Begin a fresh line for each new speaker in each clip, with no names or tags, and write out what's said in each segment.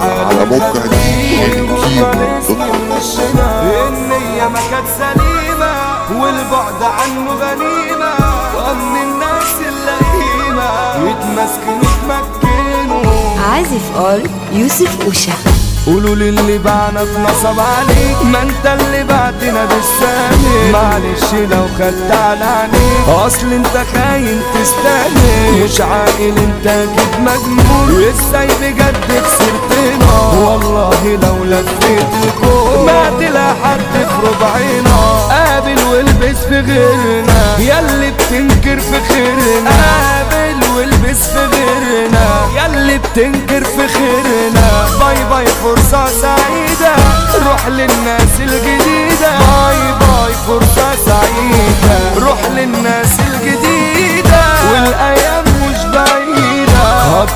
على موقع.
النية ما كانت سليمة والبعد عنه غنيمة وأمن الناس اللئيمة يتمسكنوا يتمكنوا
عازف اول يوسف أوشا
قولوا للي بعنا اتنصب عليك ما انت اللي بعتنا بالسامي معلش لو خدت على عينيك أصل أنت خاين تستاهل مش عاقل أنت أكيد مجنون. وإزاي بجد خسرتنا والله لو لفيت الكون ما تلاقي حد في ربعنا قابل والبس في غيرنا. ياللي بتنكر في خيرنا. قابل والبس في غيرنا. ياللي بتنكر في خيرنا. باي باي فرصة سعيدة. روح للناس الجديدة.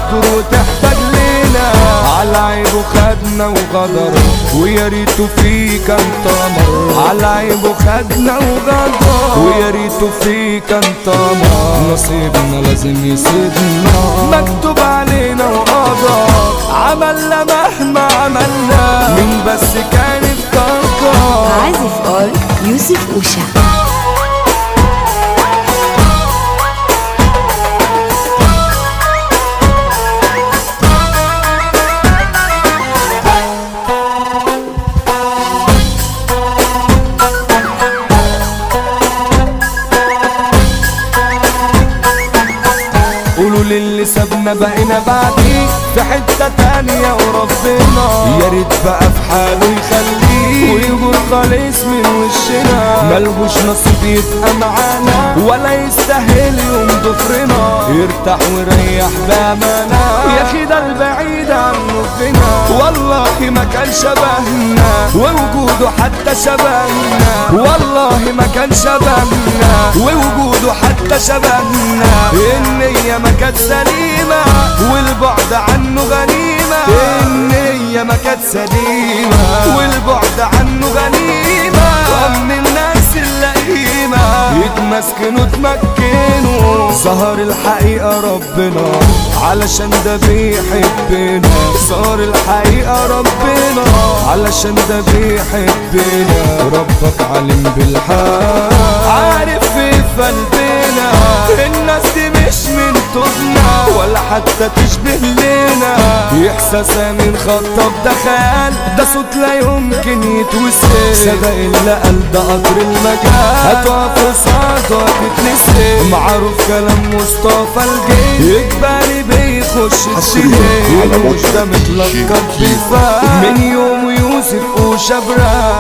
هتدور وتحتاج لنا على عيبه خدنا وغدر ويا ريته فيه كان تمر. على عيبه خدنا وغدر ويا ريته فيه كان تمر. نصيبنا لازم يسيبنا. مكتوب علينا وقدر. عملنا مهما عملنا. مين بس كان افتكر
عازف اول يوسف أوشا.
قولوا للي سابنا بقينا بعديه في حتة تانية وربنا. يا ريت بقى في حاله يخليه. ويقول خالص من وشنا. ملهوش نصيب يبقى معانا. ولا يستاهل يوم ضفرنا يرتاح ويريح بأمانة. يا ده البعيد عنه فينا والله ما كان شبهنا ووجوده حتى شبهنا. والله ما كان شبهنا ووجوده حتى شبهنا. النية ما كانت سليمة والبعد عنه غنيمة. النية ما كانت سليمة. يتمسكنوا تمكنوا ظهر الحقيقة ربنا علشان ده بيحبنا. ظهر الحقيقة ربنا علشان ده بيحبنا. ربك علم بالحال عارف في قلبنا الناس دي مش من طبنا ولا حتى تشبه لنا احساسها من خطب ده خيال ده صوت لا يمكن يتوصل صدق اللي قال ده قطر المجال. هتقف قصاده هتتنسي معروف كلام مصطفى الجيل. إجباري بيخش
حصرياً على
السجن مش ده متلقب بفهم من يوم يوسف وشبرا